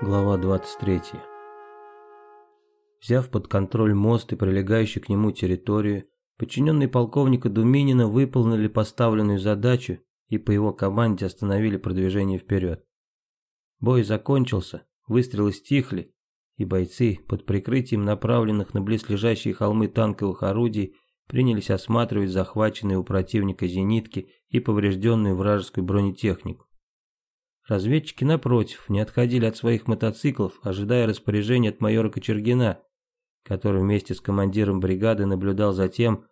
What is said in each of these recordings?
Глава 23. Взяв под контроль мост и прилегающую к нему территорию, подчиненные полковника Думинина выполнили поставленную задачу и по его команде остановили продвижение вперед. Бой закончился, выстрелы стихли, и бойцы под прикрытием направленных на близлежащие холмы танковых орудий принялись осматривать захваченные у противника зенитки и поврежденную вражескую бронетехнику. Разведчики, напротив, не отходили от своих мотоциклов, ожидая распоряжения от майора Кочергина, который вместе с командиром бригады наблюдал за тем,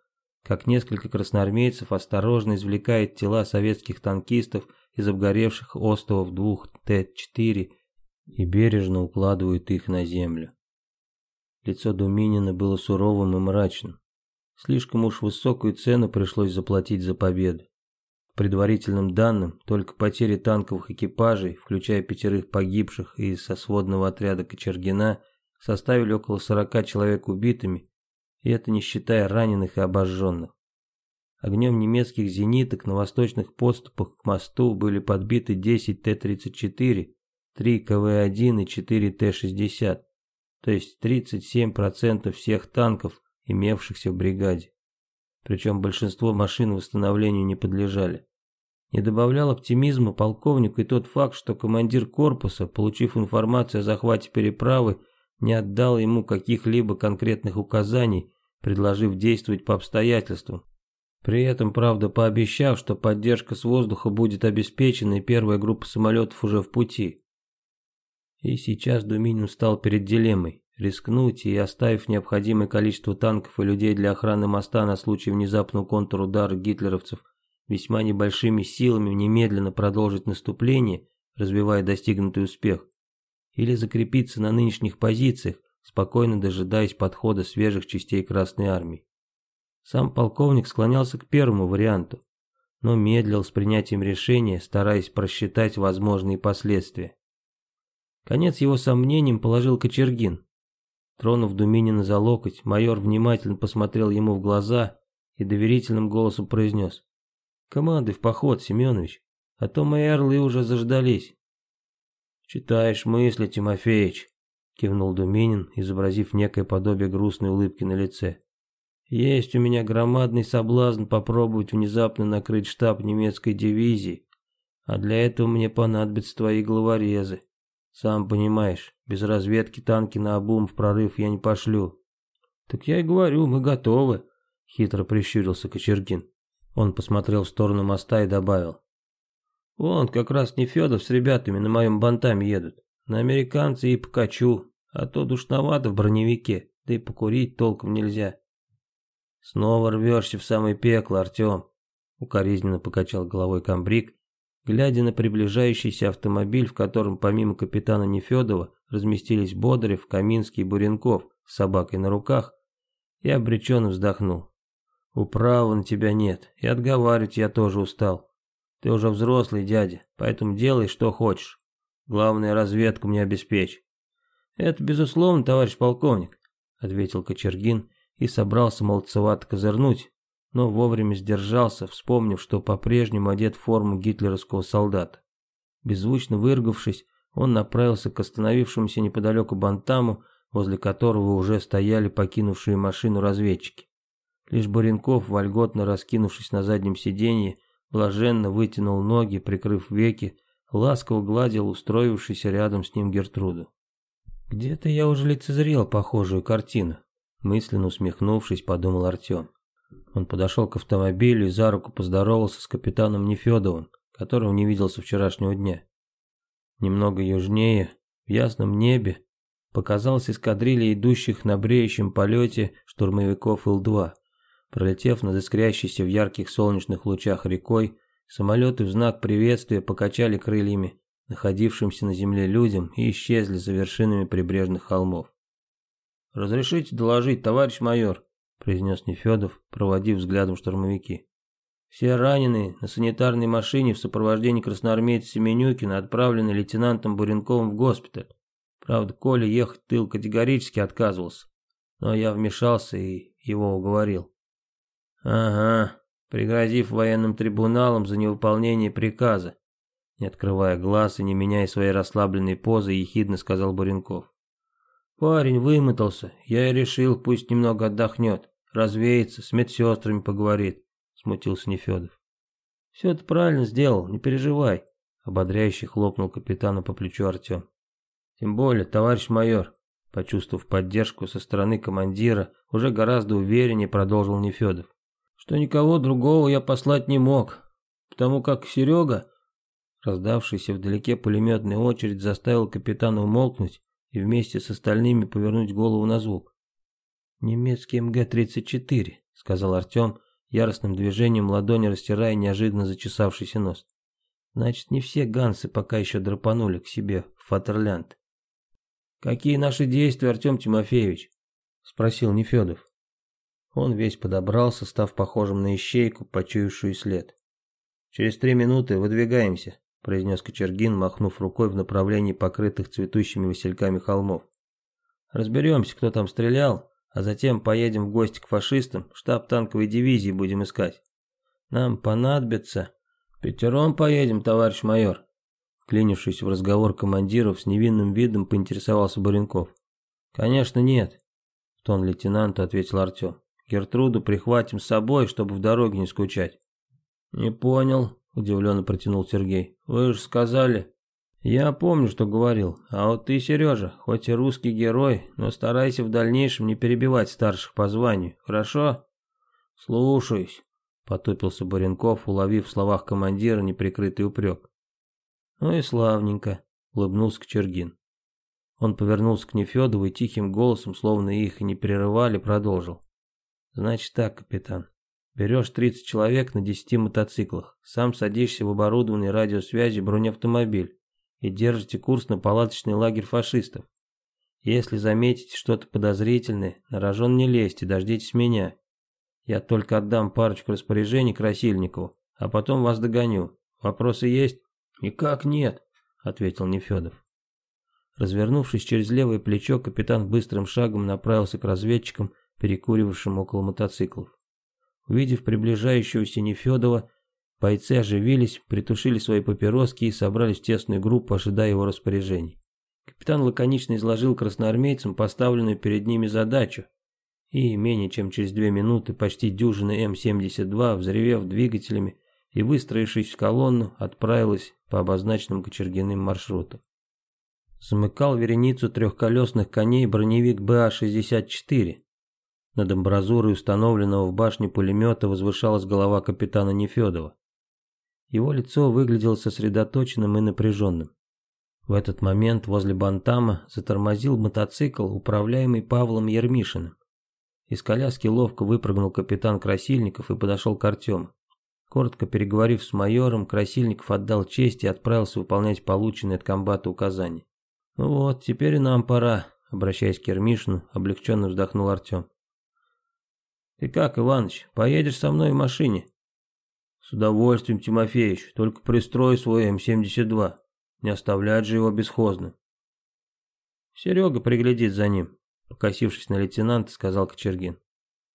как несколько красноармейцев осторожно извлекает тела советских танкистов из обгоревших остовов двух Т-4 и бережно укладывают их на землю. Лицо Думинина было суровым и мрачным. Слишком уж высокую цену пришлось заплатить за победу предварительным данным, только потери танковых экипажей, включая пятерых погибших и со сводного отряда Кочергина, составили около 40 человек убитыми, и это не считая раненых и обожженных. Огнем немецких зениток на восточных подступах к мосту были подбиты 10 Т-34, 3 КВ-1 и 4 Т-60, то есть 37% всех танков, имевшихся в бригаде. Причем большинство машин восстановлению не подлежали. Не добавлял оптимизма полковнику и тот факт, что командир корпуса, получив информацию о захвате переправы, не отдал ему каких-либо конкретных указаний, предложив действовать по обстоятельствам. При этом, правда, пообещав, что поддержка с воздуха будет обеспечена и первая группа самолетов уже в пути. И сейчас Думинин стал перед дилеммой – рискнуть и, оставив необходимое количество танков и людей для охраны моста на случай внезапного контрудара гитлеровцев – весьма небольшими силами немедленно продолжить наступление, развивая достигнутый успех, или закрепиться на нынешних позициях, спокойно дожидаясь подхода свежих частей Красной Армии. Сам полковник склонялся к первому варианту, но медлил с принятием решения, стараясь просчитать возможные последствия. Конец его сомнениям положил Кочергин. Тронув Думинина за локоть, майор внимательно посмотрел ему в глаза и доверительным голосом произнес. Команды в поход, Семенович, а то мои орлы уже заждались. Читаешь мысли, Тимофеич, кивнул Думинин, изобразив некое подобие грустной улыбки на лице. Есть у меня громадный соблазн попробовать внезапно накрыть штаб немецкой дивизии, а для этого мне понадобятся твои главорезы. Сам понимаешь, без разведки танки на обум в прорыв я не пошлю. Так я и говорю, мы готовы, хитро прищурился Кочергин. Он посмотрел в сторону моста и добавил. Вон, как раз Нефедов с ребятами на моем бантаме едут. На американца и покачу, а то душновато в броневике, да и покурить толком нельзя. Снова рвешься в самое пекло, Артем. Укоризненно покачал головой комбриг, глядя на приближающийся автомобиль, в котором помимо капитана Нефедова разместились Бодарев, Каминский и Буренков с собакой на руках, и обреченно вздохнул. Управы на тебя нет, и отговаривать я тоже устал. Ты уже взрослый дядя, поэтому делай, что хочешь. Главное, разведку мне обеспечь. Это безусловно, товарищ полковник, ответил Кочергин и собрался молодцевато козырнуть, но вовремя сдержался, вспомнив, что по-прежнему одет в форму гитлеровского солдата. Беззвучно выргавшись, он направился к остановившемуся неподалеку Бантаму, возле которого уже стояли покинувшие машину разведчики. Лишь Баренков, вольготно раскинувшись на заднем сиденье, блаженно вытянул ноги, прикрыв веки, ласково гладил устроившийся рядом с ним Гертруду. «Где-то я уже лицезрел похожую картину», мысленно усмехнувшись, подумал Артем. Он подошел к автомобилю и за руку поздоровался с капитаном Нефедовым, которого не видел со вчерашнего дня. Немного южнее, в ясном небе, показалась эскадрилья идущих на бреющем полете штурмовиков Ил-2. Пролетев над искрящейся в ярких солнечных лучах рекой, самолеты в знак приветствия покачали крыльями находившимся на земле людям и исчезли за вершинами прибрежных холмов. «Разрешите доложить, товарищ майор», — произнес Нефедов, проводив взглядом штурмовики. «Все раненые на санитарной машине в сопровождении красноармейца Семенюкина отправлены лейтенантом Буренковым в госпиталь. Правда, Коля ехать тыл категорически отказывался, но я вмешался и его уговорил. Ага, пригрозив военным трибуналом за невыполнение приказа. Не открывая глаз и не меняя своей расслабленной позы, ехидно сказал Буренков. Парень вымотался, я и решил, пусть немного отдохнет, развеется, с медсестрами поговорит, смутился Нефедов. Все ты правильно сделал, не переживай, ободряюще хлопнул капитана по плечу Артем. Тем более, товарищ майор, почувствовав поддержку со стороны командира, уже гораздо увереннее продолжил Нефедов, что никого другого я послать не мог, потому как Серега, раздавшийся вдалеке пулеметная очередь, заставил капитана умолкнуть и вместе с остальными повернуть голову на звук. «Немецкий МГ-34», — сказал Артем, яростным движением ладони растирая неожиданно зачесавшийся нос. «Значит, не все гансы пока еще драпанули к себе в Фатерлянд». «Какие наши действия, Артем Тимофеевич?» — спросил Нефедов. Он весь подобрался, став похожим на ищейку, почуявшую след. «Через три минуты выдвигаемся», произнес Кочергин, махнув рукой в направлении покрытых цветущими васильками холмов. «Разберемся, кто там стрелял, а затем поедем в гости к фашистам, штаб танковой дивизии будем искать. Нам понадобится...» «Пятером поедем, товарищ майор», вклинившись в разговор командиров с невинным видом, поинтересовался Баренков. «Конечно нет», — тон лейтенанту ответил Артем. «Гертруду прихватим с собой, чтобы в дороге не скучать». «Не понял», удивленно протянул Сергей. Вы же сказали. Я помню, что говорил. А вот ты, Сережа, хоть и русский герой, но старайся в дальнейшем не перебивать старших по званию, хорошо? Слушаюсь, потупился Баренков, уловив в словах командира неприкрытый упрек. Ну и славненько, улыбнулся Кочергин. Он повернулся к Нефедову и тихим голосом, словно их не прерывали, продолжил. Значит так, капитан. Берешь 30 человек на 10 мотоциклах, сам садишься в оборудованный радиосвязи бронеавтомобиль и держите курс на палаточный лагерь фашистов. Если заметите что-то подозрительное, на рожон не лезьте, дождитесь меня. Я только отдам парочку распоряжений Красильникову, а потом вас догоню. Вопросы есть? Никак нет, ответил Нефедов. Развернувшись через левое плечо, капитан быстрым шагом направился к разведчикам, перекуривавшим около мотоциклов. Увидев приближающегося Нефедова, бойцы оживились, притушили свои папироски и собрались в тесную группу, ожидая его распоряжений. Капитан лаконично изложил красноармейцам поставленную перед ними задачу, и менее чем через две минуты почти дюжина М-72, взревев двигателями и выстроившись в колонну, отправилась по обозначенным Кочергиным маршруту. Замыкал вереницу трехколесных коней броневик БА-64, над амбразурой установленного в башне пулемета возвышалась голова капитана Нефедова. Его лицо выглядело сосредоточенным и напряженным. В этот момент возле Бантама затормозил мотоцикл, управляемый Павлом Ермишиным. Из коляски ловко выпрыгнул капитан Красильников и подошел к Артему. Коротко переговорив с майором, Красильников отдал честь и отправился выполнять полученные от комбата указания. «Ну вот, теперь и нам пора», — обращаясь к Ермишину, облегченно вздохнул Артем. Ты как, Иваныч, поедешь со мной в машине? С удовольствием, Тимофеевич, только пристрой свой М-72. Не оставлять же его бесхозным. Серега приглядит за ним, покосившись на лейтенанта, сказал Кочергин.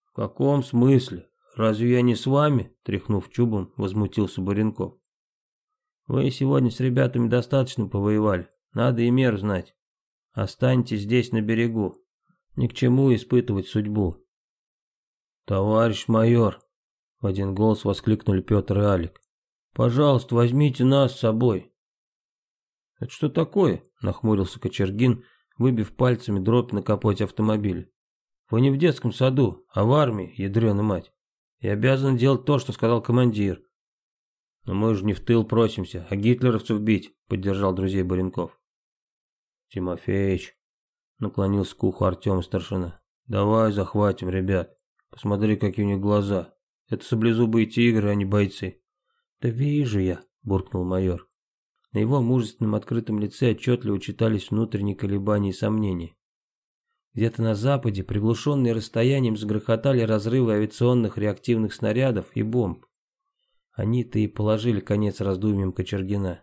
В каком смысле? Разве я не с вами? Тряхнув чубом, возмутился Буренков. Вы сегодня с ребятами достаточно повоевали, надо и мер знать. Останьтесь здесь на берегу. Ни к чему испытывать судьбу. «Товарищ майор!» — в один голос воскликнули Петр и Алик. «Пожалуйста, возьмите нас с собой!» «Это что такое?» — нахмурился Кочергин, выбив пальцами дробь на капоте автомобиля. «Вы не в детском саду, а в армии, ядреная мать, и обязаны делать то, что сказал командир». «Но мы же не в тыл просимся, а гитлеровцев бить», — поддержал друзей Баренков. «Тимофеич», — наклонился к уху Артема старшина, — «давай захватим ребят». Посмотри, какие у них глаза. Это саблезубые тигры, а не бойцы. Да вижу я, буркнул майор. На его мужественном открытом лице отчетливо читались внутренние колебания и сомнения. Где-то на западе, приглушенные расстоянием, загрохотали разрывы авиационных реактивных снарядов и бомб. Они-то и положили конец раздумьям Кочергина.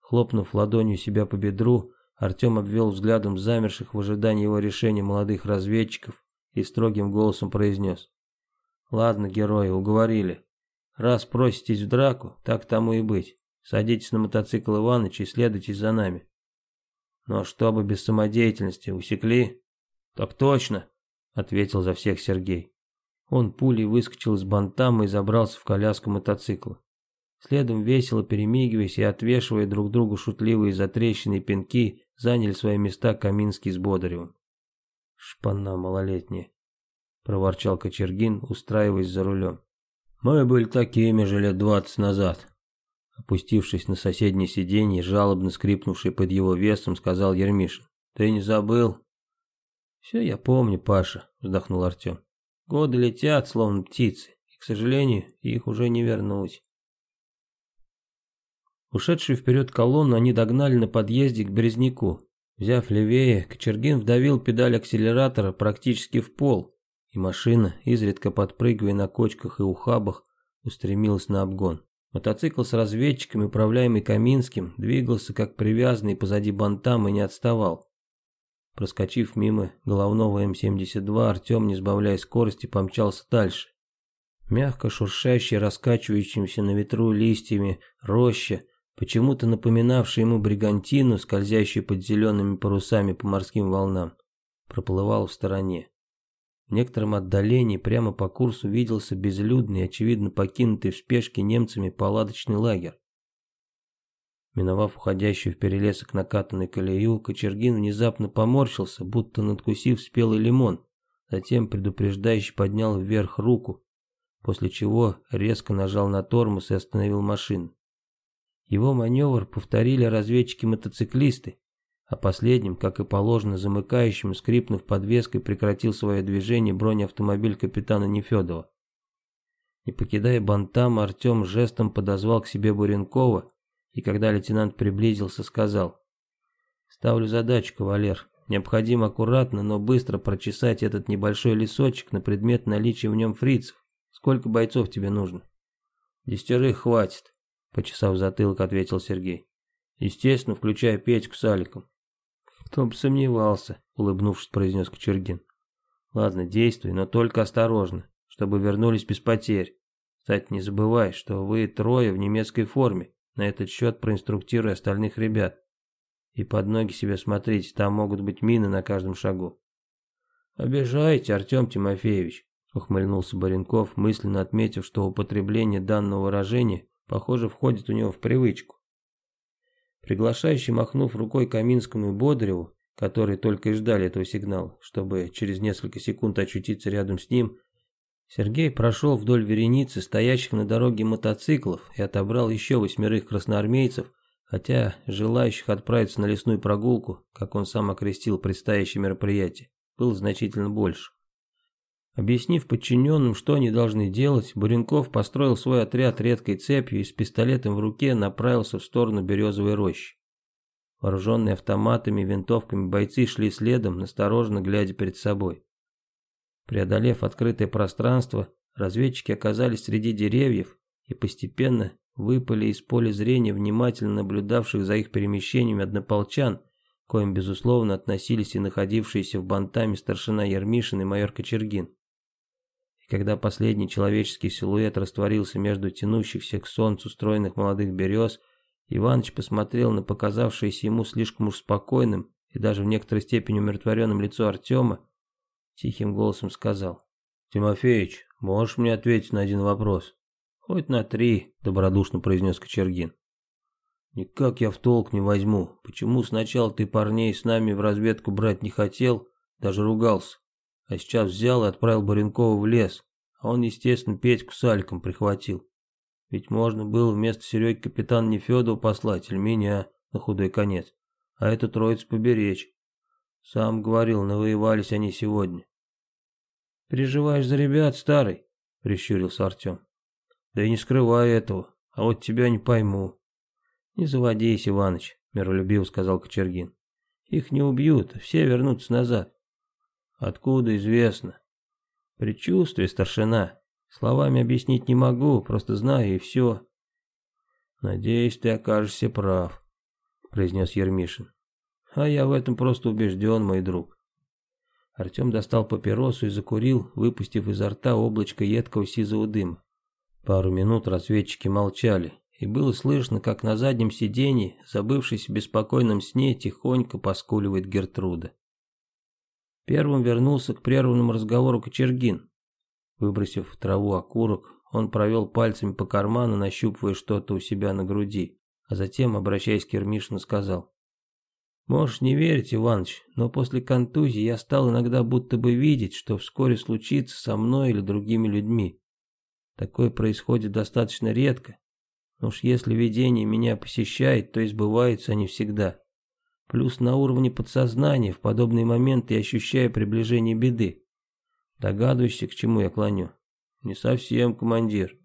Хлопнув ладонью себя по бедру, Артем обвел взглядом замерших в ожидании его решения молодых разведчиков и строгим голосом произнес. «Ладно, герои, уговорили. Раз проситесь в драку, так тому и быть. Садитесь на мотоцикл Иваныча и следуйте за нами. Но чтобы без самодеятельности, усекли? Так точно, ответил за всех Сергей. Он пулей выскочил из бантама и забрался в коляску мотоцикла. Следом весело перемигиваясь и отвешивая друг другу шутливые затрещины и пинки, заняли свои места Каминский с Бодаревым. «Шпана малолетняя», — проворчал Кочергин, устраиваясь за рулем. «Мы были такими же лет двадцать назад». Опустившись на соседнее сиденье, жалобно скрипнувший под его весом, сказал Ермишин. «Ты не забыл?» «Все я помню, Паша», — вздохнул Артем. «Годы летят, словно птицы, и, к сожалению, их уже не вернуть». Ушедшую вперед колонну они догнали на подъезде к Березняку. Взяв левее, Кочергин вдавил педаль акселератора практически в пол, и машина, изредка подпрыгивая на кочках и ухабах, устремилась на обгон. Мотоцикл с разведчиками, управляемый Каминским, двигался как привязанный позади бантам и не отставал. Проскочив мимо головного М-72, Артем, не сбавляя скорости, помчался дальше. Мягко шуршащая, раскачивающимся на ветру листьями роща, почему-то напоминавшая ему бригантину, скользящую под зелеными парусами по морским волнам, проплывал в стороне. В некотором отдалении прямо по курсу виделся безлюдный, очевидно покинутый в спешке немцами палаточный лагерь. Миновав уходящую в перелесок накатанный колею, Кочергин внезапно поморщился, будто надкусив спелый лимон, затем предупреждающе поднял вверх руку, после чего резко нажал на тормоз и остановил машину. Его маневр повторили разведчики-мотоциклисты, а последним, как и положено замыкающим, скрипнув подвеской, прекратил свое движение бронеавтомобиль капитана Нефедова. Не покидая Бантама, Артем жестом подозвал к себе Буренкова, и когда лейтенант приблизился, сказал «Ставлю задачу, кавалер. Необходимо аккуратно, но быстро прочесать этот небольшой лесочек на предмет наличия в нем фрицев. Сколько бойцов тебе нужно?» «Десятерых хватит», — почесав затылок, ответил Сергей. «Естественно, включая Петьку с Аликом. «Кто бы сомневался», — улыбнувшись, произнес Кочергин. «Ладно, действуй, но только осторожно, чтобы вернулись без потерь. Кстати, не забывай, что вы трое в немецкой форме. На этот счет проинструктируй остальных ребят. И под ноги себе смотрите, там могут быть мины на каждом шагу». «Обижаете, Артем Тимофеевич», — ухмыльнулся Баренков, мысленно отметив, что употребление данного выражения, похоже, входит у него в привычку. Приглашающий, махнув рукой Каминскому и Бодреву, которые только и ждали этого сигнала, чтобы через несколько секунд очутиться рядом с ним, Сергей прошел вдоль вереницы стоящих на дороге мотоциклов и отобрал еще восьмерых красноармейцев, хотя желающих отправиться на лесную прогулку, как он сам окрестил предстоящее мероприятие, было значительно больше. Объяснив подчиненным, что они должны делать, Буренков построил свой отряд редкой цепью и с пистолетом в руке направился в сторону березовой рощи. Вооруженные автоматами и винтовками бойцы шли следом, настороженно глядя перед собой. Преодолев открытое пространство, разведчики оказались среди деревьев и постепенно выпали из поля зрения внимательно наблюдавших за их перемещениями однополчан, коим, безусловно, относились и находившиеся в бантаме старшина Ермишин и майор Кочергин когда последний человеческий силуэт растворился между тянущихся к солнцу стройных молодых берез, Иваныч посмотрел на показавшееся ему слишком уж спокойным и даже в некоторой степени умиротворенным лицо Артема, тихим голосом сказал. «Тимофеич, можешь мне ответить на один вопрос?» «Хоть на три», — добродушно произнес Кочергин. «Никак я в толк не возьму. Почему сначала ты парней с нами в разведку брать не хотел, даже ругался? А сейчас взял и отправил Баренкова в лес, а он, естественно, Петьку с Аликом прихватил. Ведь можно было вместо Сереги капитана Нефедова послать, или меня, на худой конец, а эту троицу поберечь. Сам говорил, навоевались они сегодня. «Переживаешь за ребят, старый?» — прищурился Артем. «Да и не скрывай этого, а вот тебя не пойму». «Не заводись, Иваныч», — миролюбиво сказал Кочергин. «Их не убьют, все вернутся назад. Откуда известно? Предчувствие, старшина. Словами объяснить не могу, просто знаю и все. Надеюсь, ты окажешься прав, произнес Ермишин. А я в этом просто убежден, мой друг. Артем достал папиросу и закурил, выпустив изо рта облачко едкого сизого дыма. Пару минут разведчики молчали, и было слышно, как на заднем сиденье, забывшись в беспокойном сне, тихонько поскуливает Гертруда. Первым вернулся к прерванному разговору Кочергин. Выбросив в траву окурок, он провел пальцами по карману, нащупывая что-то у себя на груди, а затем, обращаясь к Ермишину, сказал. «Можешь не верить, Иваныч, но после контузии я стал иногда будто бы видеть, что вскоре случится со мной или другими людьми. Такое происходит достаточно редко, но уж если видение меня посещает, то и сбываются они всегда. Плюс на уровне подсознания в подобные моменты я ощущаю приближение беды. Догадываешься, к чему я клоню? Не совсем, командир.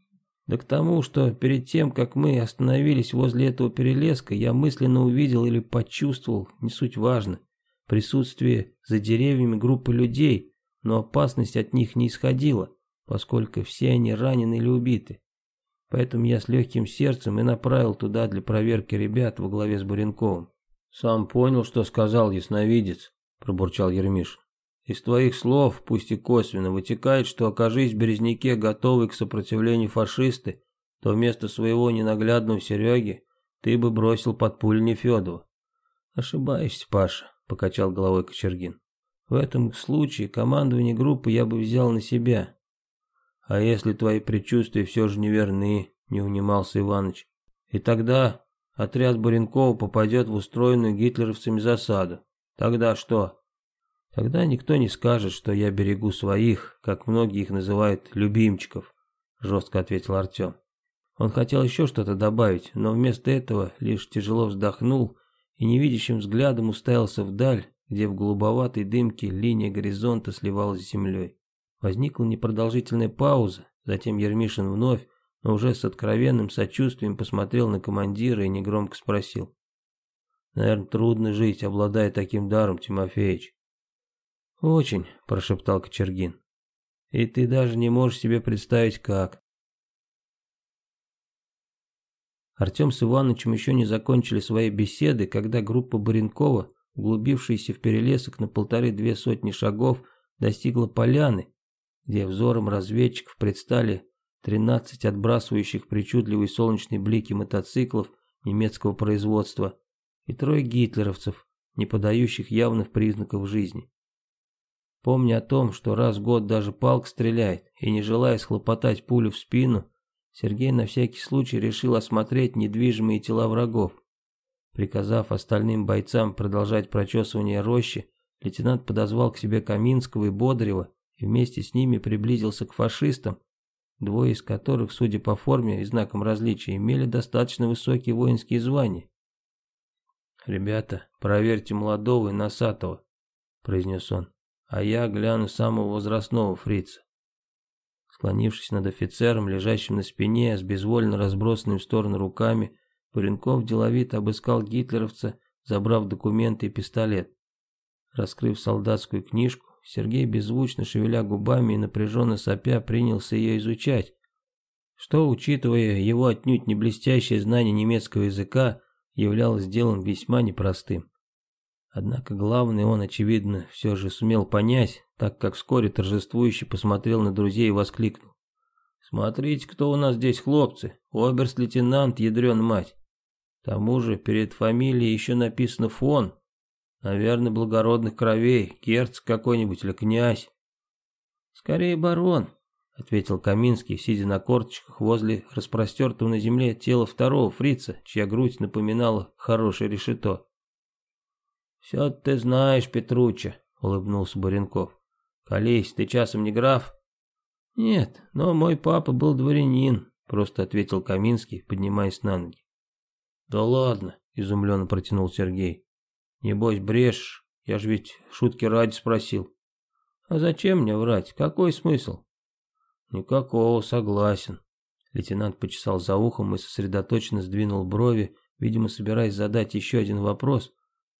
Да к тому, что перед тем, как мы остановились возле этого перелеска, я мысленно увидел или почувствовал, не суть важно, присутствие за деревьями группы людей, но опасность от них не исходила, поскольку все они ранены или убиты. Поэтому я с легким сердцем и направил туда для проверки ребят во главе с Буренковым. «Сам понял, что сказал ясновидец», – пробурчал Ермиш. Из твоих слов, пусть и косвенно, вытекает, что окажись в Березняке готовый к сопротивлению фашисты, то вместо своего ненаглядного Сереги ты бы бросил под пуль Нефедова. Ошибаешься, Паша, покачал головой Кочергин. В этом случае командование группы я бы взял на себя. А если твои предчувствия все же неверны, не унимался Иваныч, и тогда отряд Буренкова попадет в устроенную гитлеровцами засаду. Тогда что? Тогда никто не скажет, что я берегу своих, как многие их называют, любимчиков, жестко ответил Артем. Он хотел еще что-то добавить, но вместо этого лишь тяжело вздохнул и невидящим взглядом уставился вдаль, где в голубоватой дымке линия горизонта сливалась с землей. Возникла непродолжительная пауза, затем Ермишин вновь, уже с откровенным сочувствием посмотрел на командира и негромко спросил. «Наверное, трудно жить, обладая таким даром, Тимофеич. «Очень», – прошептал Кочергин. «И ты даже не можешь себе представить, как». Артем с Иванычем еще не закончили свои беседы, когда группа Баренкова, углубившаяся в перелесок на полторы-две сотни шагов, достигла поляны, где взором разведчиков предстали 13 отбрасывающих причудливые солнечные блики мотоциклов немецкого производства и трое гитлеровцев, не подающих явных признаков жизни. Помня о том, что раз в год даже палк стреляет, и не желая схлопотать пулю в спину, Сергей на всякий случай решил осмотреть недвижимые тела врагов. Приказав остальным бойцам продолжать прочесывание рощи, лейтенант подозвал к себе Каминского и Бодрева и вместе с ними приблизился к фашистам, двое из которых, судя по форме и знакам различия, имели достаточно высокие воинские звания. «Ребята, проверьте молодого и носатого», — произнес он а я гляну самого возрастного фрица. Склонившись над офицером, лежащим на спине, с безвольно разбросанными в сторону руками, Буренков деловито обыскал гитлеровца, забрав документы и пистолет. Раскрыв солдатскую книжку, Сергей, беззвучно шевеля губами и напряженно сопя, принялся ее изучать, что, учитывая его отнюдь не блестящее знание немецкого языка, являлось делом весьма непростым. Однако главное он, очевидно, все же сумел понять, так как вскоре торжествующе посмотрел на друзей и воскликнул. «Смотрите, кто у нас здесь хлопцы, оберст-лейтенант, ядрен мать. К тому же перед фамилией еще написано фон. Наверное, благородных кровей, герцог какой-нибудь или князь». «Скорее барон», — ответил Каминский, сидя на корточках возле распростертого на земле тела второго фрица, чья грудь напоминала хорошее решето. «Все ты знаешь, Петруча», — улыбнулся Баренков. «Колись, ты часом не граф?» «Нет, но мой папа был дворянин», — просто ответил Каминский, поднимаясь на ноги. «Да ладно», — изумленно протянул Сергей. «Небось, брешешь, я же ведь шутки ради спросил». «А зачем мне врать? Какой смысл?» «Никакого, согласен». Лейтенант почесал за ухом и сосредоточенно сдвинул брови, видимо, собираясь задать еще один вопрос,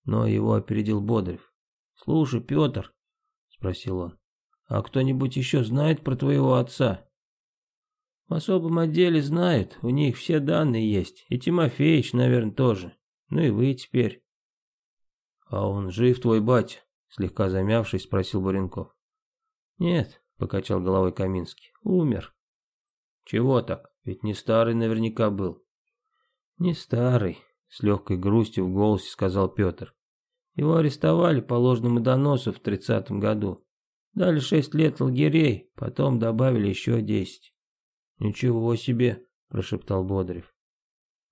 но его опередил Бодрев. «Слушай, Петр», — спросил он, — «а кто-нибудь еще знает про твоего отца?» «В особом отделе знают, у них все данные есть, и Тимофеич, наверное, тоже. Ну и вы теперь». «А он жив, твой батя?» — слегка замявшись, спросил Буренков. «Нет», — покачал головой Каминский, — «умер». «Чего так? Ведь не старый наверняка был». Не старый, с легкой грустью в голосе сказал Петр. Его арестовали по ложному доносу в тридцатом году. Дали шесть лет лагерей, потом добавили еще десять. Ничего себе, прошептал Бодрев.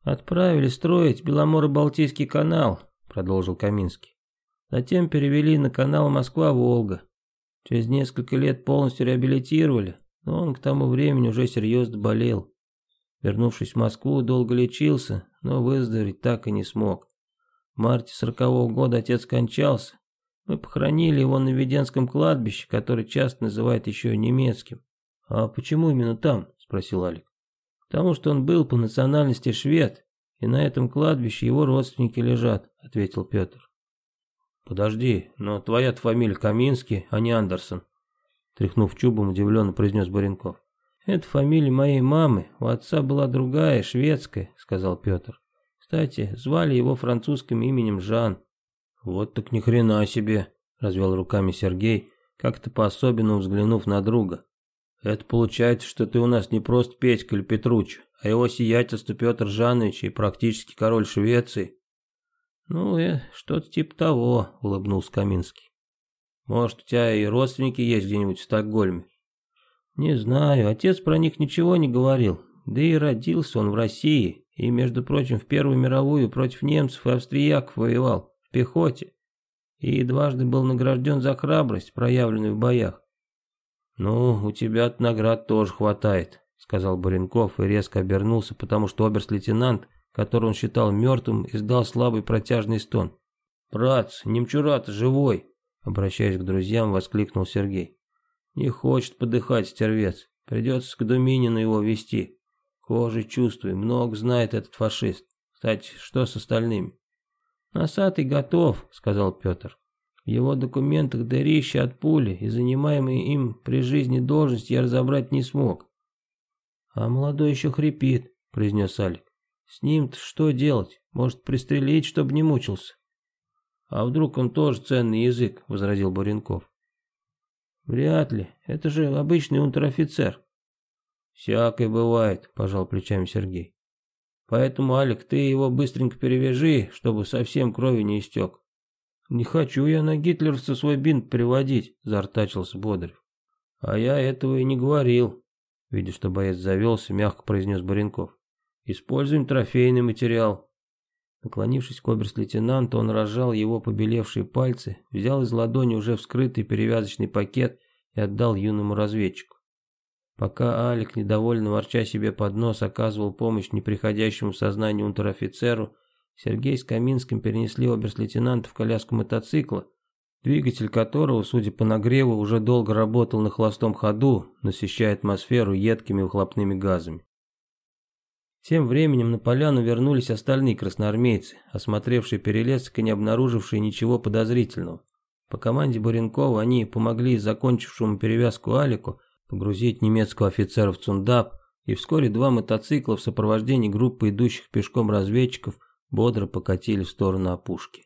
Отправили строить Беломоро-Балтийский канал, продолжил Каминский. Затем перевели на канал Москва-Волга. Через несколько лет полностью реабилитировали, но он к тому времени уже серьезно болел. Вернувшись в Москву, долго лечился, но выздороветь так и не смог. В марте сорокового года отец скончался. Мы похоронили его на Веденском кладбище, которое часто называют еще немецким. «А почему именно там?» – спросил Алик. «Потому что он был по национальности швед, и на этом кладбище его родственники лежат», – ответил Петр. «Подожди, но твоя-то фамилия Каминский, а не Андерсон», – тряхнув чубом, удивленно произнес Баренков. «Это фамилия моей мамы, у отца была другая, шведская», — сказал Петр. «Кстати, звали его французским именем Жан». «Вот так ни хрена себе», — развел руками Сергей, как-то по-особенному взглянув на друга. «Это получается, что ты у нас не просто Петька или Петруч, а его сиятельство Петр Жанович и практически король Швеции». «Ну, э, что-то типа того», — улыбнулся Каминский. «Может, у тебя и родственники есть где-нибудь в Стокгольме?» «Не знаю, отец про них ничего не говорил. Да и родился он в России, и, между прочим, в Первую мировую против немцев и австрияков воевал, в пехоте. И дважды был награжден за храбрость, проявленную в боях. «Ну, у тебя наград тоже хватает», — сказал Баренков и резко обернулся, потому что оберст-лейтенант, которого он считал мертвым, издал слабый протяжный стон. «Братц, немчура-то живой!» Обращаясь к друзьям, воскликнул Сергей. Не хочет подыхать стервец. Придется к Думинину его вести. Кожей чувствую, много знает этот фашист. Кстати, что с остальными? Носатый готов, сказал Петр. В его документах дырища от пули и занимаемые им при жизни должности я разобрать не смог. А молодой еще хрипит, произнес Алик. С ним-то что делать? Может, пристрелить, чтобы не мучился? А вдруг он тоже ценный язык, возразил Буренков. Вряд ли. Это же обычный унтер-офицер. Всякое бывает, пожал плечами Сергей. Поэтому, Алик, ты его быстренько перевяжи, чтобы совсем крови не истек. Не хочу я на гитлеровца свой бинт приводить, зартачился Бодрев. А я этого и не говорил. Видя, что боец завелся, мягко произнес Баренков. Используем трофейный материал. Наклонившись к оберст-лейтенанту, он разжал его побелевшие пальцы, взял из ладони уже вскрытый перевязочный пакет и отдал юному разведчику. Пока Алик, недовольно ворча себе под нос, оказывал помощь неприходящему в сознание унтер-офицеру, Сергей с Каминским перенесли оберст-лейтенанта в коляску мотоцикла, двигатель которого, судя по нагреву, уже долго работал на холостом ходу, насыщая атмосферу едкими выхлопными газами. Тем временем на поляну вернулись остальные красноармейцы, осмотревшие перелесок и не обнаружившие ничего подозрительного. По команде Буренкова они помогли закончившему перевязку Алику погрузить немецкого офицера в Цундап, и вскоре два мотоцикла в сопровождении группы идущих пешком разведчиков бодро покатили в сторону опушки.